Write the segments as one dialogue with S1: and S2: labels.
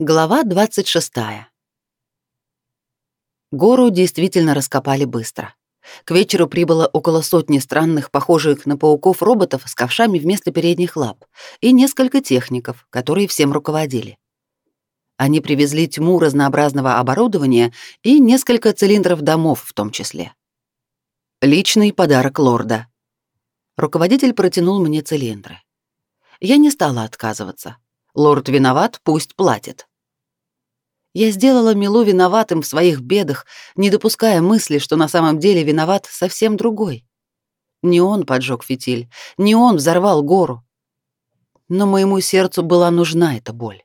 S1: Глава 26. Гору действительно раскопали быстро. К вечеру прибыло около сотни странных, похожих на пауков роботов с ковшами вместо передних лап и несколько техников, которые всем руководили. Они привезли тьму разнообразного оборудования и несколько цилиндров домов в том числе. Личный подарок лорда. Руководитель протянул мне цилиндры. Я не стала отказываться. Лорд виноват, пусть платит. Я сделала Милу виноватым в своих бедах, не допуская мысли, что на самом деле виноват совсем другой. Не он поджег фитиль, не он взорвал гору. Но моему сердцу была нужна эта боль.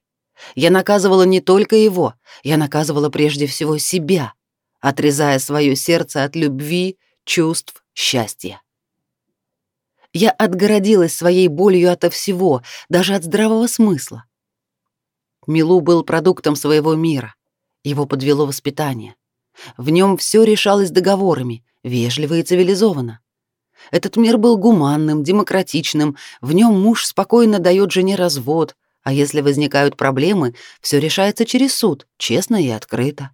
S1: Я наказывала не только его, я наказывала прежде всего себя, отрезая свое сердце от любви, чувств, счастья. Я отгородилась своей болью ото всего, даже от здравого смысла. Милу был продуктом своего мира. Его подвело воспитание. В нем все решалось договорами, вежливо и цивилизованно. Этот мир был гуманным, демократичным, в нем муж спокойно дает жене развод, а если возникают проблемы, все решается через суд, честно и открыто.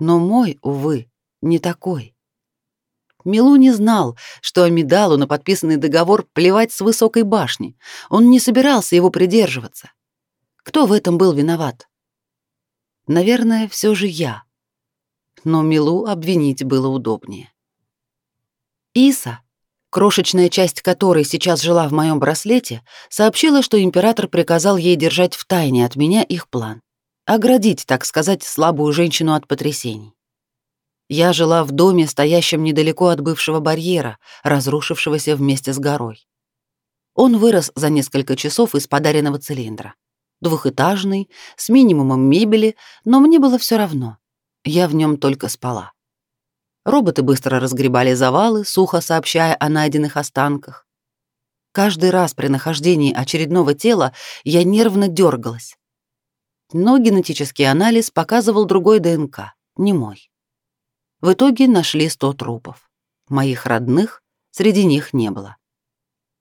S1: Но мой, увы, не такой. Милу не знал, что Амидалу на подписанный договор плевать с высокой башни. Он не собирался его придерживаться. Кто в этом был виноват? Наверное, все же я. Но Милу обвинить было удобнее. Иса, крошечная часть которой сейчас жила в моем браслете, сообщила, что император приказал ей держать в тайне от меня их план. Оградить, так сказать, слабую женщину от потрясений. Я жила в доме, стоящем недалеко от бывшего барьера, разрушившегося вместе с горой. Он вырос за несколько часов из подаренного цилиндра. Двухэтажный, с минимумом мебели, но мне было все равно. Я в нем только спала. Роботы быстро разгребали завалы, сухо сообщая о найденных останках. Каждый раз при нахождении очередного тела я нервно дергалась. Но генетический анализ показывал другой ДНК, не мой. В итоге нашли 100 трупов. Моих родных среди них не было.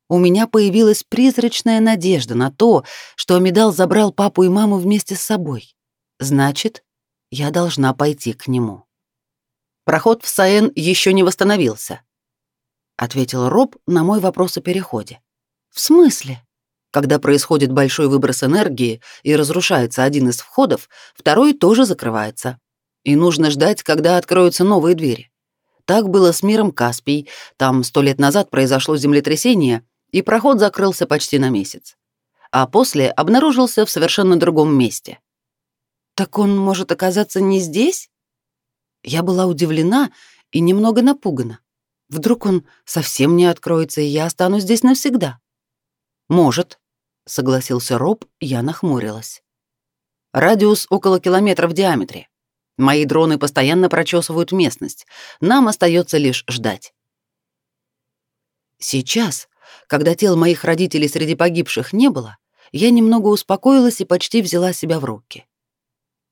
S1: У меня появилась призрачная надежда на то, что Амидал забрал папу и маму вместе с собой. Значит, я должна пойти к нему. Проход в Саен еще не восстановился, ответил Роб на мой вопрос о переходе. В смысле? Когда происходит большой выброс энергии и разрушается один из входов, второй тоже закрывается и нужно ждать, когда откроются новые двери. Так было с миром Каспий, там сто лет назад произошло землетрясение, и проход закрылся почти на месяц. А после обнаружился в совершенно другом месте. Так он может оказаться не здесь? Я была удивлена и немного напугана. Вдруг он совсем не откроется, и я останусь здесь навсегда? Может, согласился Роб, я нахмурилась. Радиус около километра в диаметре. Мои дроны постоянно прочесывают местность. Нам остается лишь ждать. Сейчас, когда тел моих родителей среди погибших не было, я немного успокоилась и почти взяла себя в руки.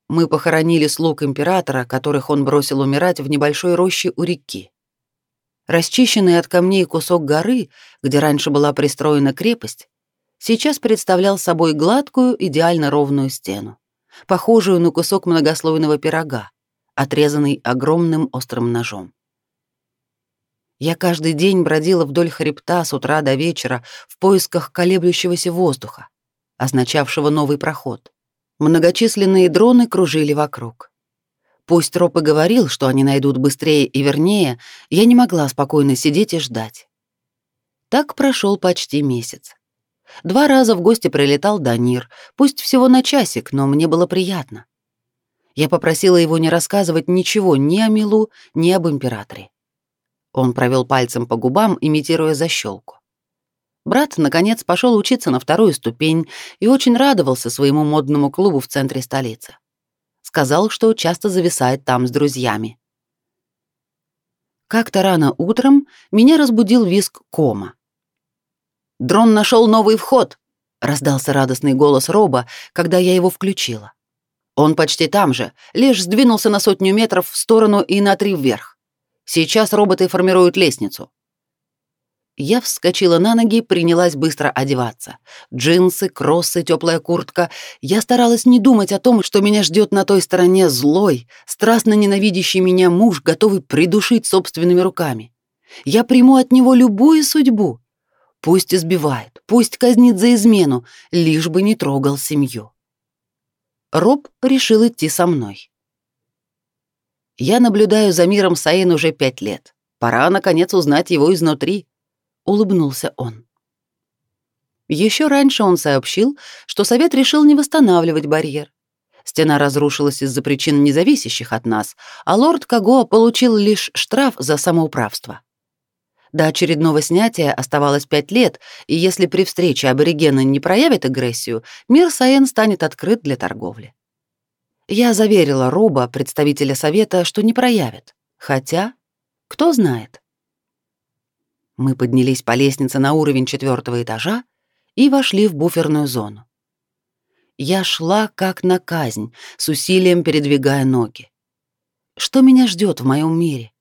S1: Мы похоронили слуг императора, которых он бросил умирать в небольшой роще у реки. Расчищенный от камней кусок горы, где раньше была пристроена крепость, сейчас представлял собой гладкую, идеально ровную стену похожую на кусок многослойного пирога, отрезанный огромным острым ножом. Я каждый день бродила вдоль хребта с утра до вечера в поисках колеблющегося воздуха, означавшего новый проход. Многочисленные дроны кружили вокруг. Пусть Роп и говорил, что они найдут быстрее и вернее, я не могла спокойно сидеть и ждать. Так прошел почти месяц. Два раза в гости прилетал Данир, пусть всего на часик, но мне было приятно. Я попросила его не рассказывать ничего ни о Милу, ни об императоре. Он провел пальцем по губам, имитируя защелку. Брат, наконец, пошел учиться на вторую ступень и очень радовался своему модному клубу в центре столицы. Сказал, что часто зависает там с друзьями. Как-то рано утром меня разбудил визг кома. Дрон нашел новый вход, раздался радостный голос Роба, когда я его включила. Он почти там же, лишь сдвинулся на сотню метров в сторону и на три вверх. Сейчас роботы формируют лестницу. Я вскочила на ноги принялась быстро одеваться. Джинсы, кроссы, теплая куртка. Я старалась не думать о том, что меня ждет на той стороне злой, страстно ненавидящий меня муж, готовый придушить собственными руками. Я приму от него любую судьбу. Пусть избивает, пусть казнит за измену, лишь бы не трогал семью. Роб решил идти со мной. Я наблюдаю за миром Саин уже пять лет. Пора, наконец, узнать его изнутри улыбнулся он. Еще раньше он сообщил, что совет решил не восстанавливать барьер. Стена разрушилась из-за причин, независящих от нас, а лорд Кагоа получил лишь штраф за самоуправство. До очередного снятия оставалось пять лет, и если при встрече аборигены не проявят агрессию, мир Саен станет открыт для торговли. Я заверила Роба, представителя совета, что не проявят. Хотя, кто знает. Мы поднялись по лестнице на уровень четвертого этажа и вошли в буферную зону. Я шла как на казнь, с усилием передвигая ноги. Что меня ждет в моем мире?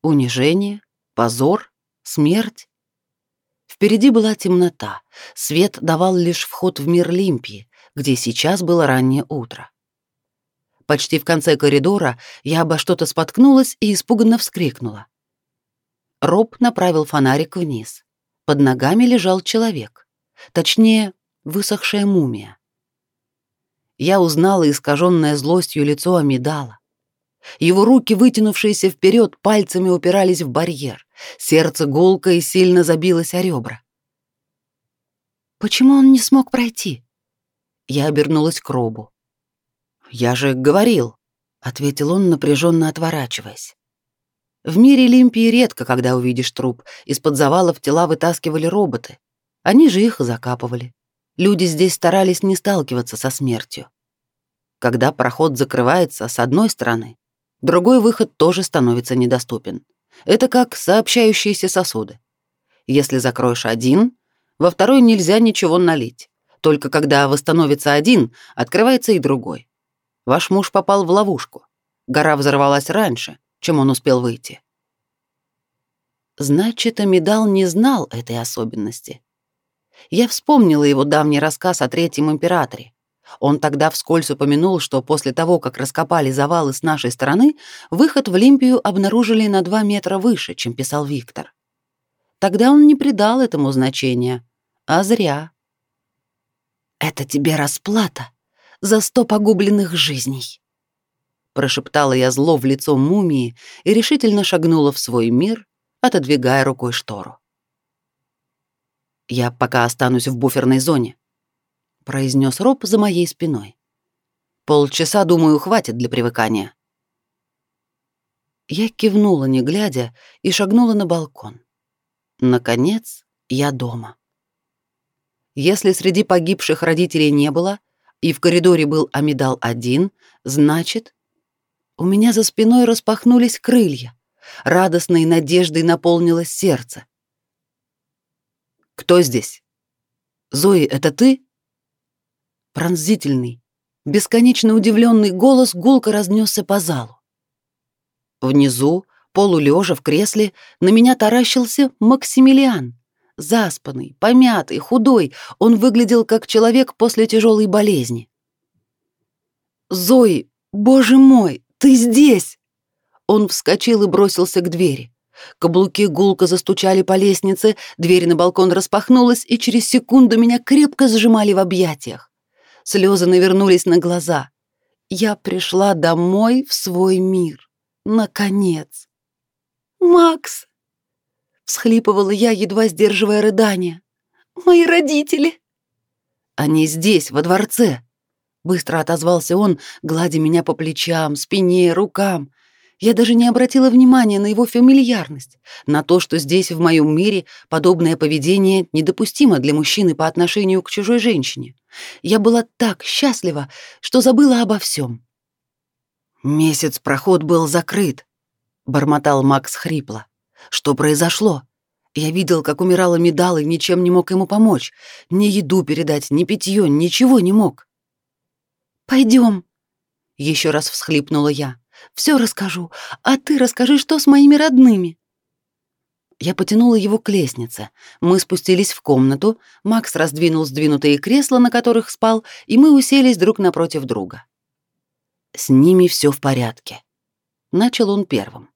S1: Унижение, позор, смерть? Впереди была темнота, свет давал лишь вход в мир Лимпии, где сейчас было раннее утро. Почти в конце коридора я обо что-то споткнулась и испуганно вскрикнула. Роб направил фонарик вниз. Под ногами лежал человек. Точнее, высохшая мумия. Я узнала искаженное злостью лицо Амидала. Его руки, вытянувшиеся вперед, пальцами упирались в барьер. Сердце гулко и сильно забилось о ребра. «Почему он не смог пройти?» Я обернулась к Робу. «Я же говорил», — ответил он, напряженно отворачиваясь. В мире Лимпии редко, когда увидишь труп, из-под завалов тела вытаскивали роботы. Они же их закапывали. Люди здесь старались не сталкиваться со смертью. Когда проход закрывается с одной стороны, другой выход тоже становится недоступен. Это как сообщающиеся сосуды. Если закроешь один, во второй нельзя ничего налить. Только когда восстановится один, открывается и другой. Ваш муж попал в ловушку. Гора взорвалась раньше, чем он успел выйти. Значит, Амидал не знал этой особенности. Я вспомнила его давний рассказ о Третьем Императоре. Он тогда вскользь упомянул, что после того, как раскопали завалы с нашей стороны, выход в Олимпию обнаружили на два метра выше, чем писал Виктор. Тогда он не придал этому значения, а зря. «Это тебе расплата за сто погубленных жизней», прошептала я зло в лицо мумии и решительно шагнула в свой мир, отодвигая рукой штору. Я пока останусь в буферной зоне, произнес Роб за моей спиной. Полчаса, думаю, хватит для привыкания. Я кивнула, не глядя, и шагнула на балкон. Наконец, я дома. Если среди погибших родителей не было, и в коридоре был Амидал один, значит, у меня за спиной распахнулись крылья. Радостной надеждой наполнилось сердце. «Кто здесь? Зои, это ты?» Пронзительный, бесконечно удивленный голос гулко разнесся по залу. Внизу, полулежа в кресле, на меня таращился Максимилиан. Заспанный, помятый, худой, он выглядел как человек после тяжелой болезни. «Зои, боже мой, ты здесь!» Он вскочил и бросился к двери. Каблуки гулко застучали по лестнице, дверь на балкон распахнулась, и через секунду меня крепко сжимали в объятиях. Слезы навернулись на глаза. Я пришла домой в свой мир. Наконец. «Макс!» — всхлипывала я, едва сдерживая рыдание. «Мои родители!» «Они здесь, во дворце!» Быстро отозвался он, гладя меня по плечам, спине, рукам. Я даже не обратила внимания на его фамильярность, на то, что здесь, в моем мире, подобное поведение недопустимо для мужчины по отношению к чужой женщине. Я была так счастлива, что забыла обо всем. «Месяц проход был закрыт», — бормотал Макс хрипло. «Что произошло?» Я видел, как умирала Медал и ничем не мог ему помочь. Ни еду передать, ни питье, ничего не мог. Пойдем. Еще раз всхлипнула я. Все расскажу, а ты расскажи, что с моими родными. Я потянула его к лестнице. Мы спустились в комнату, Макс раздвинул сдвинутые кресла, на которых спал, и мы уселись друг напротив друга. С ними все в порядке. Начал он первым.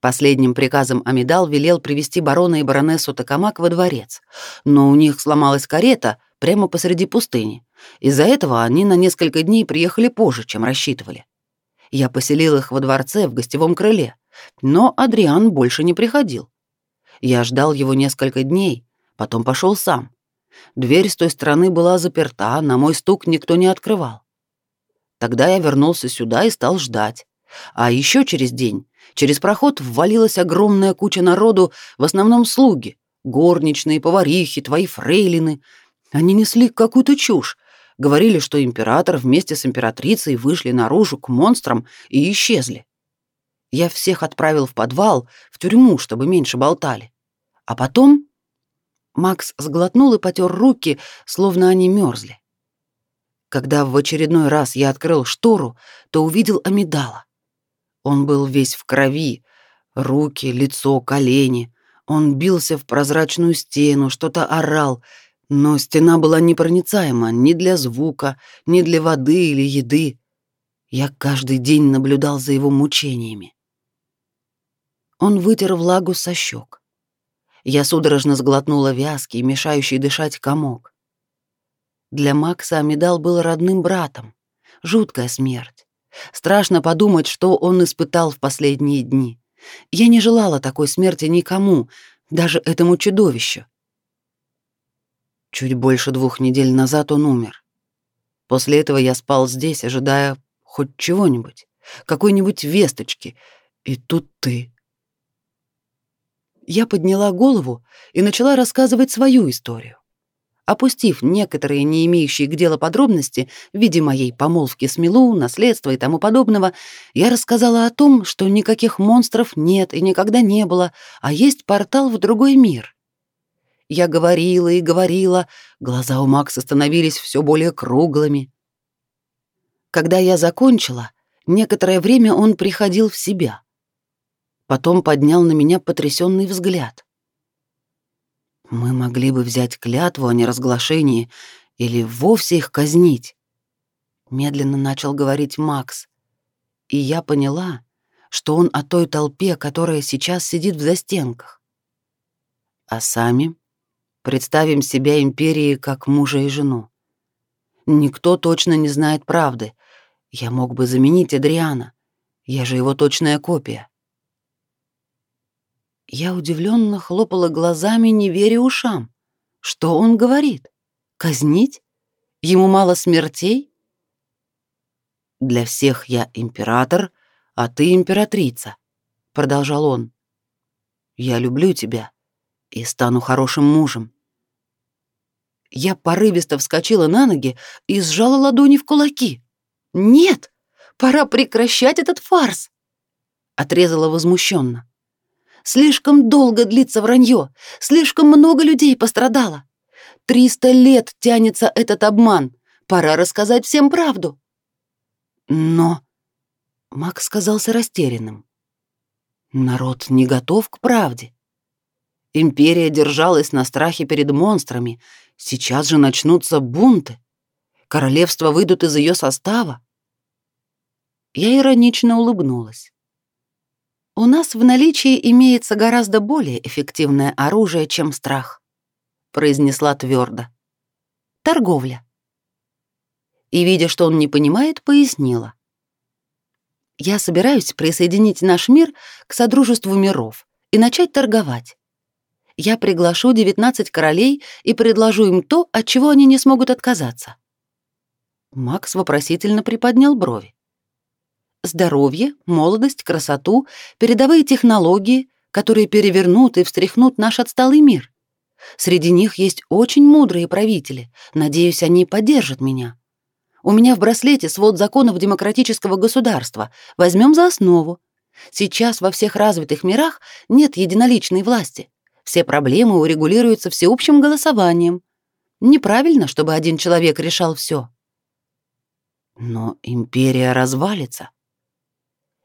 S1: Последним приказом Амидал велел привести барона и баронессу Токамак во дворец, но у них сломалась карета прямо посреди пустыни. Из-за этого они на несколько дней приехали позже, чем рассчитывали. Я поселил их во дворце в гостевом крыле, но Адриан больше не приходил. Я ждал его несколько дней, потом пошел сам. Дверь с той стороны была заперта, на мой стук никто не открывал. Тогда я вернулся сюда и стал ждать. А еще через день через проход ввалилась огромная куча народу, в основном слуги, горничные, поварихи, твои фрейлины. Они несли какую-то чушь, говорили, что император вместе с императрицей вышли наружу к монстрам и исчезли. Я всех отправил в подвал, в тюрьму, чтобы меньше болтали. А потом Макс сглотнул и потер руки, словно они мерзли. Когда в очередной раз я открыл штору, то увидел Амидала. Он был весь в крови, руки, лицо, колени. Он бился в прозрачную стену, что-то орал, но стена была непроницаема ни для звука, ни для воды или еды. Я каждый день наблюдал за его мучениями. Он вытер влагу со щек. Я судорожно сглотнула вязкий, мешающий дышать комок. Для Макса Амидал был родным братом. Жуткая смерть. Страшно подумать, что он испытал в последние дни. Я не желала такой смерти никому, даже этому чудовищу. Чуть больше двух недель назад он умер. После этого я спал здесь, ожидая хоть чего-нибудь, какой-нибудь весточки, и тут ты. Я подняла голову и начала рассказывать свою историю. Опустив некоторые не имеющие к делу подробности в виде моей помолвки с Милу, наследства и тому подобного, я рассказала о том, что никаких монстров нет и никогда не было, а есть портал в другой мир. Я говорила и говорила, глаза у Макса становились все более круглыми. Когда я закончила, некоторое время он приходил в себя. Потом поднял на меня потрясенный взгляд. Мы могли бы взять клятву о неразглашении или вовсе их казнить. Медленно начал говорить Макс. И я поняла, что он о той толпе, которая сейчас сидит в застенках. А сами представим себя империей как мужа и жену. Никто точно не знает правды. Я мог бы заменить Адриана. Я же его точная копия. Я удивленно хлопала глазами, не веря ушам. Что он говорит? Казнить? Ему мало смертей? Для всех я император, а ты императрица, продолжал он. Я люблю тебя и стану хорошим мужем. Я порывисто вскочила на ноги и сжала ладони в кулаки. Нет, пора прекращать этот фарс, отрезала возмущенно. Слишком долго длится вранье, слишком много людей пострадало. Триста лет тянется этот обман. Пора рассказать всем правду. Но Макс казался растерянным. Народ не готов к правде. Империя держалась на страхе перед монстрами. Сейчас же начнутся бунты. Королевства выйдут из ее состава. Я иронично улыбнулась. У нас в наличии имеется гораздо более эффективное оружие, чем страх, произнесла твердо. Торговля. И видя, что он не понимает, пояснила. Я собираюсь присоединить наш мир к содружеству миров и начать торговать. Я приглашу 19 королей и предложу им то, от чего они не смогут отказаться. Макс вопросительно приподнял брови здоровье, молодость, красоту, передовые технологии, которые перевернут и встряхнут наш отсталый мир. Среди них есть очень мудрые правители. Надеюсь, они поддержат меня. У меня в браслете свод законов демократического государства. Возьмем за основу. Сейчас во всех развитых мирах нет единоличной власти. Все проблемы урегулируются всеобщим голосованием. Неправильно, чтобы один человек решал все. Но империя развалится.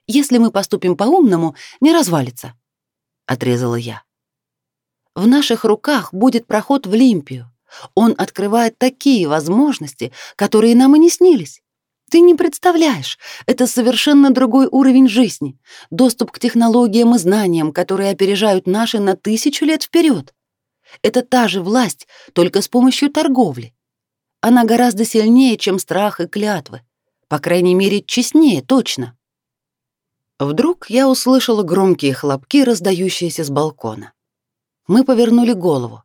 S1: Если мы поступим по-умному, не развалится, отрезала я. В наших руках будет проход в Лимпию. Он открывает такие возможности, которые нам и не снились. Ты не представляешь, это совершенно другой уровень жизни, доступ к технологиям и знаниям, которые опережают наши на тысячу лет вперед. Это та же власть, только с помощью торговли. Она гораздо сильнее, чем страх и клятвы. По крайней мере, честнее, точно. Вдруг я услышала громкие хлопки, раздающиеся с балкона. Мы повернули голову.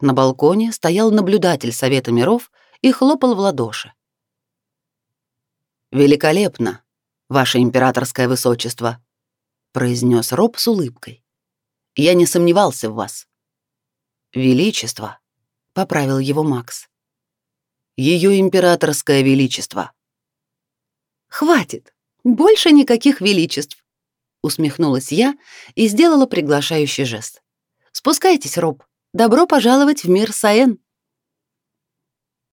S1: На балконе стоял наблюдатель Совета миров и хлопал в ладоши. «Великолепно, ваше императорское высочество», — произнес Роб с улыбкой. «Я не сомневался в вас». «Величество», — поправил его Макс. «Ее императорское величество».
S2: «Хватит, больше никаких величеств», — усмехнулась я и сделала приглашающий жест. «Спускайтесь, Роб. Добро пожаловать в мир Саэн».